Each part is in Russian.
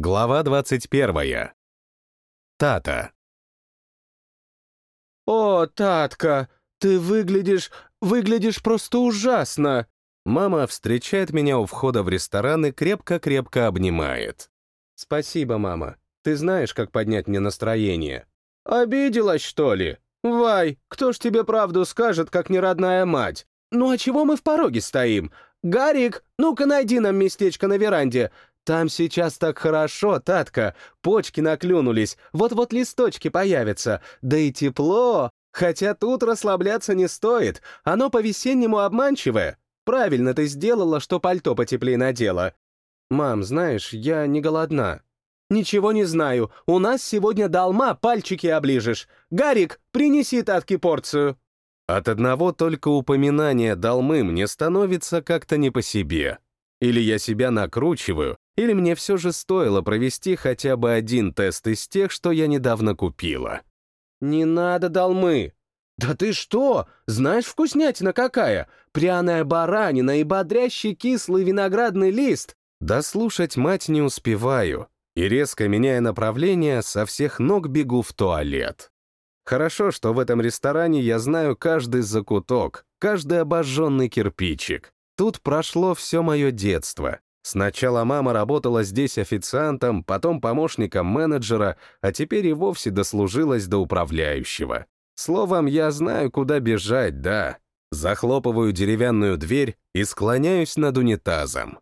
Глава 21. Тата. «О, Татка, ты выглядишь... выглядишь просто ужасно!» Мама встречает меня у входа в ресторан и крепко-крепко обнимает. «Спасибо, мама. Ты знаешь, как поднять мне настроение». «Обиделась, что ли? Вай, кто ж тебе правду скажет, как не родная мать? Ну а чего мы в пороге стоим? Гарик, ну-ка найди нам местечко на веранде. Там сейчас так хорошо, Татка. Почки наклюнулись, вот-вот листочки появятся. Да и тепло. Хотя тут расслабляться не стоит. Оно по-весеннему обманчивое. Правильно ты сделала, что пальто потеплее надела. Мам, знаешь, я не голодна. Ничего не знаю. У нас сегодня долма, пальчики оближешь. Гарик, принеси Татке порцию. От одного только упоминания долмы мне становится как-то не по себе. Или я себя накручиваю, или мне все же стоило провести хотя бы один тест из тех, что я недавно купила. «Не надо долмы!» «Да ты что? Знаешь, вкуснятина какая? Пряная баранина и бодрящий кислый виноградный лист!» Да слушать мать не успеваю, и резко меняя направление, со всех ног бегу в туалет. Хорошо, что в этом ресторане я знаю каждый закуток, каждый обожженный кирпичик. Тут прошло все мое детство, Сначала мама работала здесь официантом, потом помощником менеджера, а теперь и вовсе дослужилась до управляющего. Словом, я знаю, куда бежать, да. Захлопываю деревянную дверь и склоняюсь над унитазом.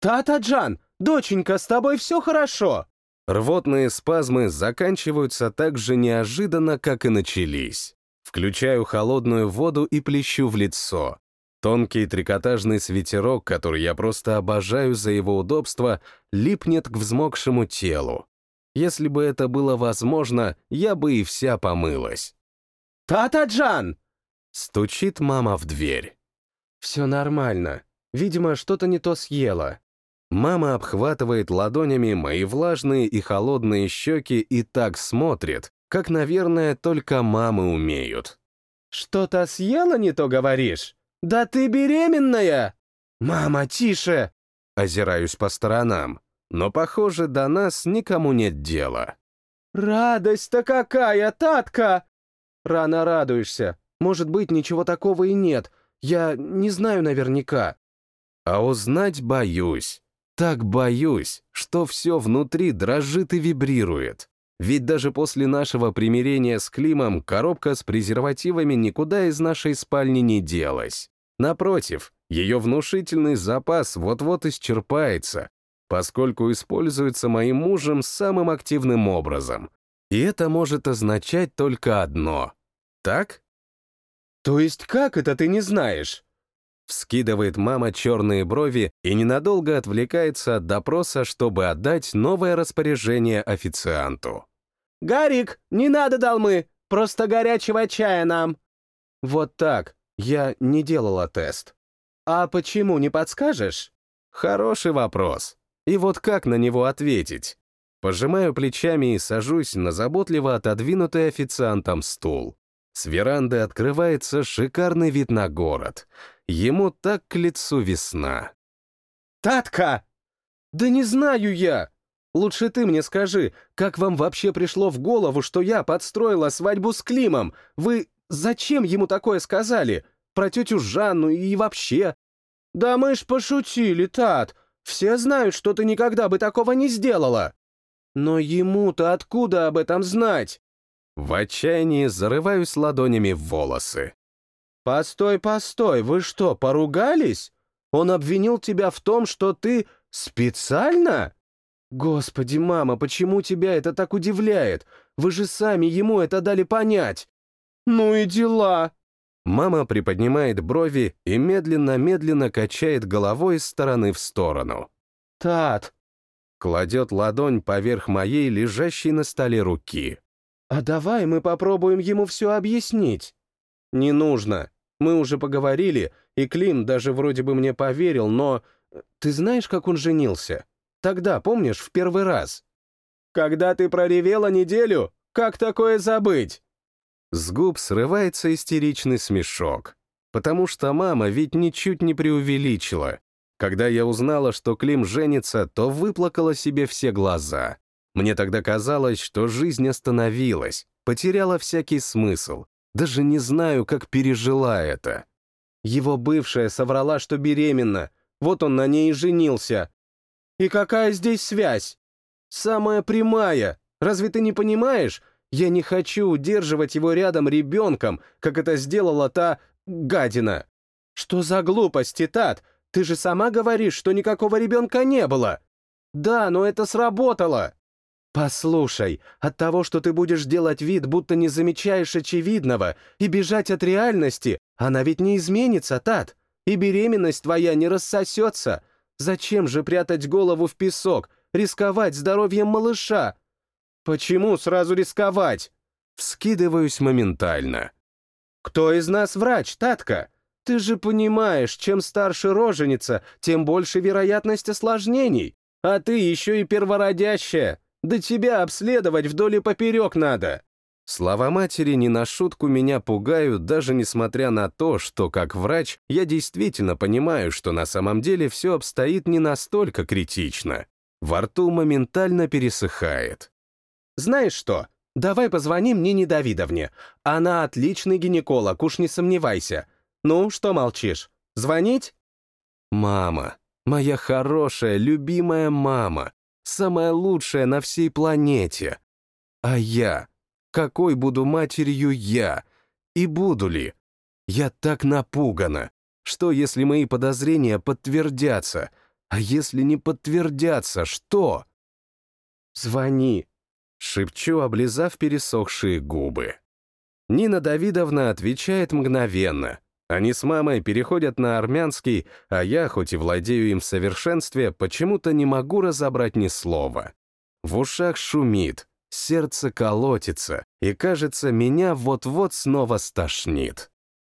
«Тата-Джан, доченька, с тобой все хорошо?» Рвотные спазмы заканчиваются так же неожиданно, как и начались. Включаю холодную воду и плещу в лицо. Тонкий трикотажный свитерок, который я просто обожаю за его удобство, липнет к взмокшему телу. Если бы это было возможно, я бы и вся помылась. «Тата-Джан!» Стучит мама в дверь. «Все нормально. Видимо, что-то не то съела». Мама обхватывает ладонями мои влажные и холодные щеки и так смотрит, как, наверное, только мамы умеют. «Что-то съела не то, говоришь?» «Да ты беременная!» «Мама, тише!» Озираюсь по сторонам, но, похоже, до нас никому нет дела. «Радость-то какая, Татка!» «Рано радуешься. Может быть, ничего такого и нет. Я не знаю наверняка». А узнать боюсь. Так боюсь, что все внутри дрожит и вибрирует. Ведь даже после нашего примирения с Климом коробка с презервативами никуда из нашей спальни не делась. Напротив, ее внушительный запас вот-вот исчерпается, поскольку используется моим мужем самым активным образом. И это может означать только одно. Так? То есть как это ты не знаешь? Вскидывает мама черные брови и ненадолго отвлекается от допроса, чтобы отдать новое распоряжение официанту. «Гарик, не надо долмы! Просто горячего чая нам!» Вот так, я не делала тест. А почему, не подскажешь? Хороший вопрос. И вот как на него ответить? Пожимаю плечами и сажусь на заботливо отодвинутый официантом стул. С веранды открывается шикарный вид на город. Ему так к лицу весна. «Татка!» «Да не знаю я!» Лучше ты мне скажи, как вам вообще пришло в голову, что я подстроила свадьбу с Климом? Вы Зачем ему такое сказали? Про тетю Жанну и вообще? Да мы ж пошутили, Тат. Все знают, что ты никогда бы такого не сделала. Но ему-то откуда об этом знать? В отчаянии зарываюсь ладонями в волосы. «Постой, постой, вы что, поругались? Он обвинил тебя в том, что ты специально?» «Господи, мама, почему тебя это так удивляет? Вы же сами ему это дали понять!» «Ну и дела!» Мама приподнимает брови и медленно-медленно качает головой из стороны в сторону. «Тат!» Кладет ладонь поверх моей, лежащей на столе руки. «А давай мы попробуем ему все объяснить». «Не нужно. Мы уже поговорили, и Клим даже вроде бы мне поверил, но... Ты знаешь, как он женился? Тогда, помнишь, в первый раз?» «Когда ты проревела неделю? Как такое забыть?» С губ срывается истеричный смешок. Потому что мама ведь ничуть не преувеличила. Когда я узнала, что Клим женится, то выплакала себе все глаза. Мне тогда казалось, что жизнь остановилась, потеряла всякий смысл. Даже не знаю, как пережила это. Его бывшая соврала, что беременна. Вот он на ней и женился. И какая здесь связь? Самая прямая. Разве ты не понимаешь? Я не хочу удерживать его рядом ребенком, как это сделала та гадина. Что за глупости, Тат? Ты же сама говоришь, что никакого ребенка не было. Да, но это сработало. Послушай, от того, что ты будешь делать вид, будто не замечаешь очевидного, и бежать от реальности, она ведь не изменится, Тат. И беременность твоя не рассосется. Зачем же прятать голову в песок, рисковать здоровьем малыша? Почему сразу рисковать? Вскидываюсь моментально. Кто из нас врач, Татка? Ты же понимаешь, чем старше роженица, тем больше вероятность осложнений. А ты еще и первородящая. Да тебя обследовать вдоль и поперек надо. Слова матери не на шутку меня пугают, даже несмотря на то, что, как врач, я действительно понимаю, что на самом деле все обстоит не настолько критично. Во рту моментально пересыхает. Знаешь что, давай позвоним Нине Давидовне. Она отличный гинеколог, уж не сомневайся. Ну, что молчишь? Звонить? Мама, моя хорошая, любимая мама, самая лучшая на всей планете. А я? Какой буду матерью я? И буду ли? Я так напугана. Что, если мои подозрения подтвердятся? А если не подтвердятся, что? «Звони», — шепчу, облизав пересохшие губы. Нина Давидовна отвечает мгновенно. Они с мамой переходят на армянский, а я, хоть и владею им в совершенстве, почему-то не могу разобрать ни слова. В ушах шумит, сердце колотится, и, кажется, меня вот-вот снова стошнит.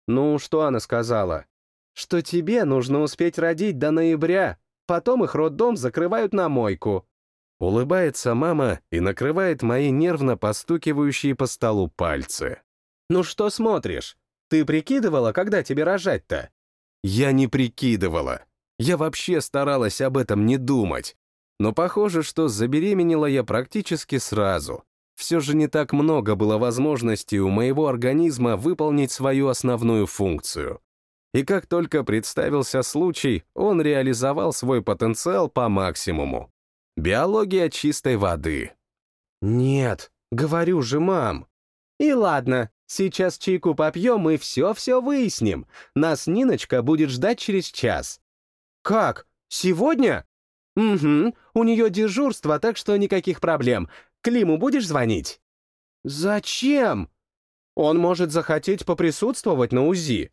«Ну, что она сказала?» «Что тебе нужно успеть родить до ноября, потом их роддом закрывают на мойку». Улыбается мама и накрывает мои нервно постукивающие по столу пальцы. «Ну что смотришь? Ты прикидывала, когда тебе рожать-то?» Я не прикидывала. Я вообще старалась об этом не думать. Но похоже, что забеременела я практически сразу. Все же не так много было возможностей у моего организма выполнить свою основную функцию. И как только представился случай, он реализовал свой потенциал по максимуму. Биология чистой воды. «Нет, говорю же, мам». «И ладно, Сейчас чайку попьем и все-все выясним. Нас Ниночка будет ждать через час». «Как? Сегодня?» «Угу, у нее дежурство, так что никаких проблем. Климу будешь звонить?» «Зачем?» «Он может захотеть поприсутствовать на УЗИ».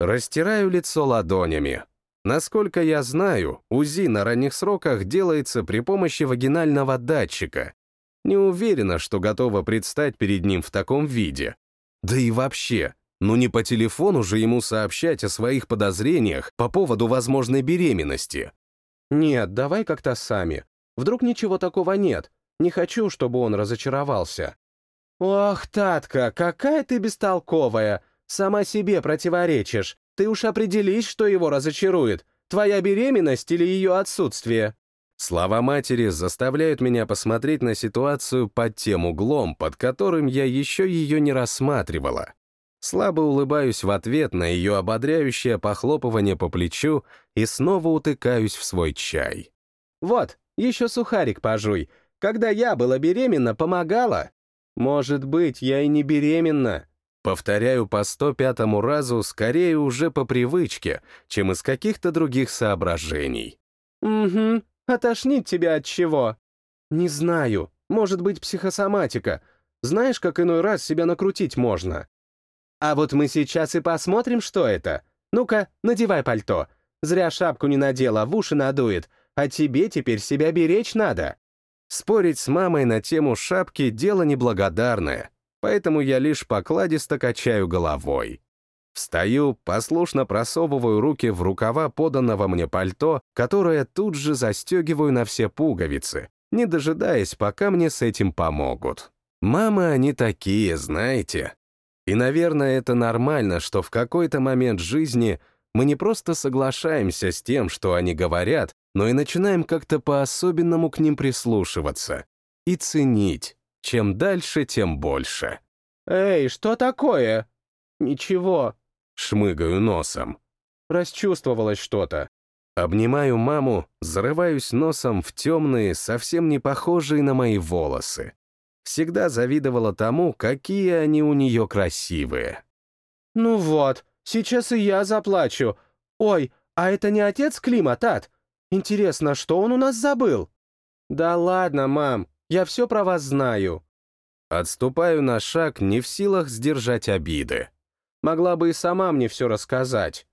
Растираю лицо ладонями. Насколько я знаю, УЗИ на ранних сроках делается при помощи вагинального датчика. Не уверена, что готова предстать перед ним в таком виде. Да и вообще, ну не по телефону же ему сообщать о своих подозрениях по поводу возможной беременности. Нет, давай как-то сами. Вдруг ничего такого нет. Не хочу, чтобы он разочаровался. Ох, Татка, какая ты бестолковая. Сама себе противоречишь. Ты уж определись, что его разочарует. Твоя беременность или ее отсутствие. Слова матери заставляют меня посмотреть на ситуацию под тем углом, под которым я еще ее не рассматривала. Слабо улыбаюсь в ответ на ее ободряющее похлопывание по плечу и снова утыкаюсь в свой чай. «Вот, еще сухарик пожуй. Когда я была беременна, помогала. Может быть, я и не беременна». Повторяю по 105-му разу скорее уже по привычке, чем из каких-то других соображений. «Угу, тошнит тебя от чего? Не знаю. Может быть, психосоматика. Знаешь, как иной раз себя накрутить можно? А вот мы сейчас и посмотрим, что это. Ну-ка, надевай пальто. Зря шапку не надела, в уши надует. А тебе теперь себя беречь надо. Спорить с мамой на тему шапки — дело неблагодарное, поэтому я лишь покладисто качаю головой. Встаю, послушно просовываю руки в рукава поданного мне пальто, которое тут же застегиваю на все пуговицы, не дожидаясь, пока мне с этим помогут. Мамы они такие, знаете. И, наверное, это нормально, что в какой-то момент жизни Мы не просто соглашаемся с тем, что они говорят, но и начинаем как-то по-особенному к ним прислушиваться и ценить. Чем дальше, тем больше. «Эй, что такое?» «Ничего», — шмыгаю носом. Расчувствовалось что-то. Обнимаю маму, зарываюсь носом в темные, совсем не похожие на мои волосы. Всегда завидовала тому, какие они у нее красивые. «Ну вот, сейчас и я заплачу. Ой, а это не отец Клима, Тат? Интересно, что он у нас забыл?» «Да ладно, мам, я все про вас знаю». Отступаю на шаг, не в силах сдержать обиды. Могла бы и сама мне все рассказать.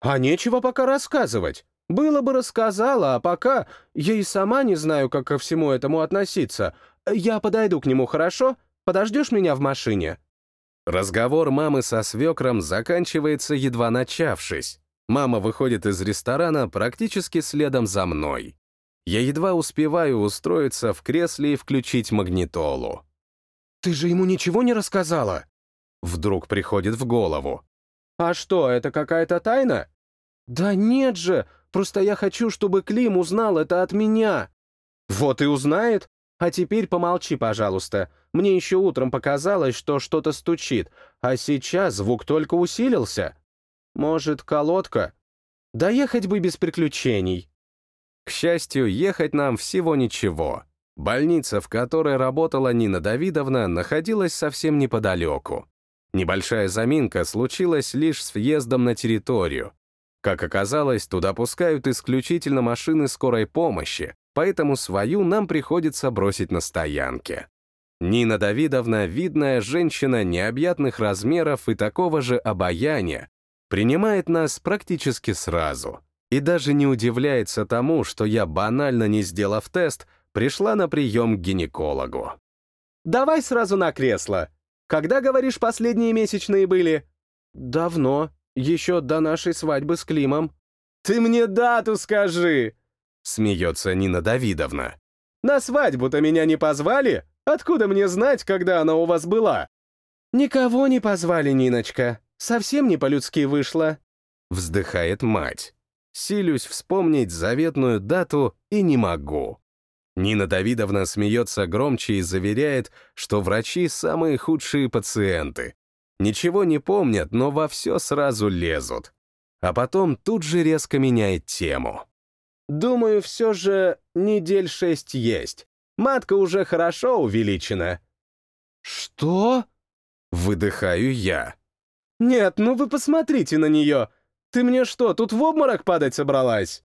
А нечего пока рассказывать. Было бы рассказала, а пока я и сама не знаю, как ко всему этому относиться. Я подойду к нему, хорошо? Подождешь меня в машине?» Разговор мамы со свекром заканчивается, едва начавшись. Мама выходит из ресторана практически следом за мной. Я едва успеваю устроиться в кресле и включить магнитолу. «Ты же ему ничего не рассказала?» Вдруг приходит в голову. «А что, это какая-то тайна?» «Да нет же, просто я хочу, чтобы Клим узнал это от меня». «Вот и узнает. А теперь помолчи, пожалуйста. Мне еще утром показалось, что что-то стучит, а сейчас звук только усилился. Может, колодка? Доехать бы без приключений». К счастью, ехать нам всего ничего. Больница, в которой работала Нина Давидовна, находилась совсем неподалеку. Небольшая заминка случилась лишь с въездом на территорию. Как оказалось, туда пускают исключительно машины скорой помощи, поэтому свою нам приходится бросить на стоянке. Нина Давидовна, видная женщина необъятных размеров и такого же обаяния, принимает нас практически сразу. И даже не удивляется тому, что я, банально не сделав тест, пришла на прием к гинекологу. «Давай сразу на кресло», когда, говоришь, последние месячные были? Давно, еще до нашей свадьбы с Климом. Ты мне дату скажи! Смеется Нина Давидовна. На свадьбу-то меня не позвали? Откуда мне знать, когда она у вас была? Никого не позвали, Ниночка. Совсем не по-людски вышло. Вздыхает мать. Силюсь вспомнить заветную дату и не могу. Нина Давидовна смеется громче и заверяет, что врачи — самые худшие пациенты. Ничего не помнят, но во все сразу лезут. А потом тут же резко меняет тему. «Думаю, все же недель шесть есть. Матка уже хорошо увеличена». «Что?» — выдыхаю я. «Нет, ну вы посмотрите на нее. Ты мне что, тут в обморок падать собралась?»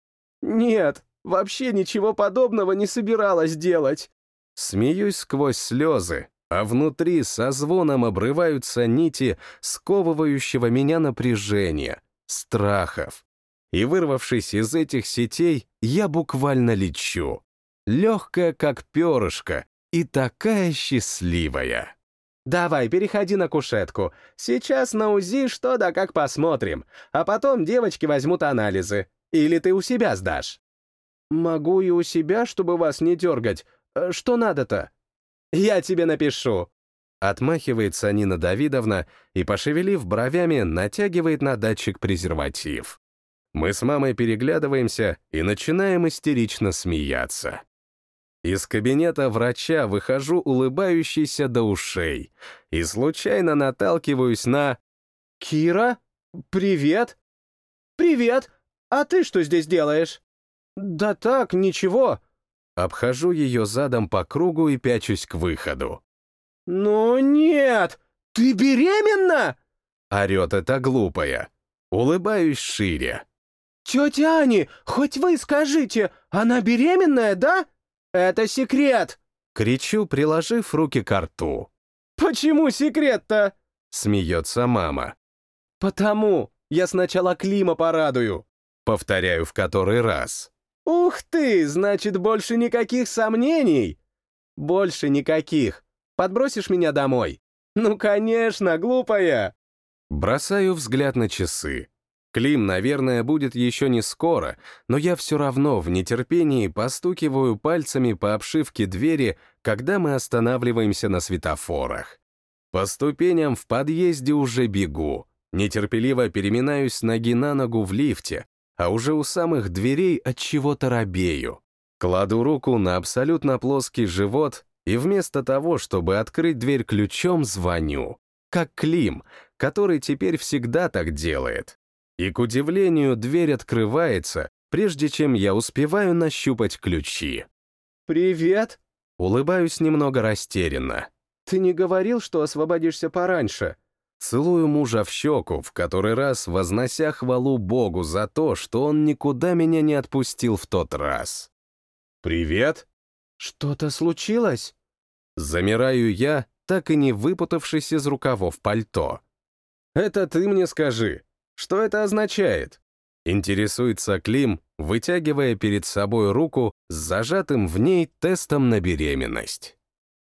«Нет, Вообще ничего подобного не собиралась делать. Смеюсь сквозь слезы, а внутри со звоном обрываются нити сковывающего меня напряжения, страхов. И вырвавшись из этих сетей, я буквально лечу. Легкая, как перышко, и такая счастливая. «Давай, переходи на кушетку. Сейчас на УЗИ что да как посмотрим, а потом девочки возьмут анализы. Или ты у себя сдашь?» «Могу и у себя, чтобы вас не дергать. Э, что надо-то?» «Я тебе напишу». Отмахивается Нина Давидовна и, пошевелив бровями, натягивает на датчик презерватив. Мы с мамой переглядываемся и начинаем истерично смеяться. Из кабинета врача выхожу улыбающийся до ушей и случайно наталкиваюсь на... «Кира? Привет!» «Привет! А ты что здесь делаешь?» «Да так, ничего». Обхожу ее задом по кругу и пячусь к выходу. «Ну нет! Ты беременна?» Орет эта глупая. Улыбаюсь шире. «Тетя Ани, хоть вы скажите, она беременная, да? Это секрет!» Кричу, приложив руки к рту. «Почему секрет-то?» Смеется мама. «Потому. Я сначала Клима порадую». Повторяю в который раз. «Ух ты, значит, больше никаких сомнений?» «Больше никаких. Подбросишь меня домой?» «Ну, конечно, глупая!» Бросаю взгляд на часы. Клим, наверное, будет еще не скоро, но я все равно в нетерпении постукиваю пальцами по обшивке двери, когда мы останавливаемся на светофорах. По ступеням в подъезде уже бегу. нетерпеливо переминаюсь с ноги на ногу в лифте, а уже у самых дверей от чего-то робею. Кладу руку на абсолютно плоский живот и вместо того, чтобы открыть дверь ключом, звоню. Как Клим, который теперь всегда так делает. И, к удивлению, дверь открывается, прежде чем я успеваю нащупать ключи. «Привет!» Улыбаюсь немного растерянно. «Ты не говорил, что освободишься пораньше?» Целую мужа в щеку, в который раз вознося хвалу Богу за то, что он никуда меня не отпустил в тот раз. «Привет!» «Что-то случилось?» Замираю я, так и не выпутавшись из рукавов пальто. «Это ты мне скажи. Что это означает?» Интересуется Клим, вытягивая перед собой руку с зажатым в ней тестом на беременность.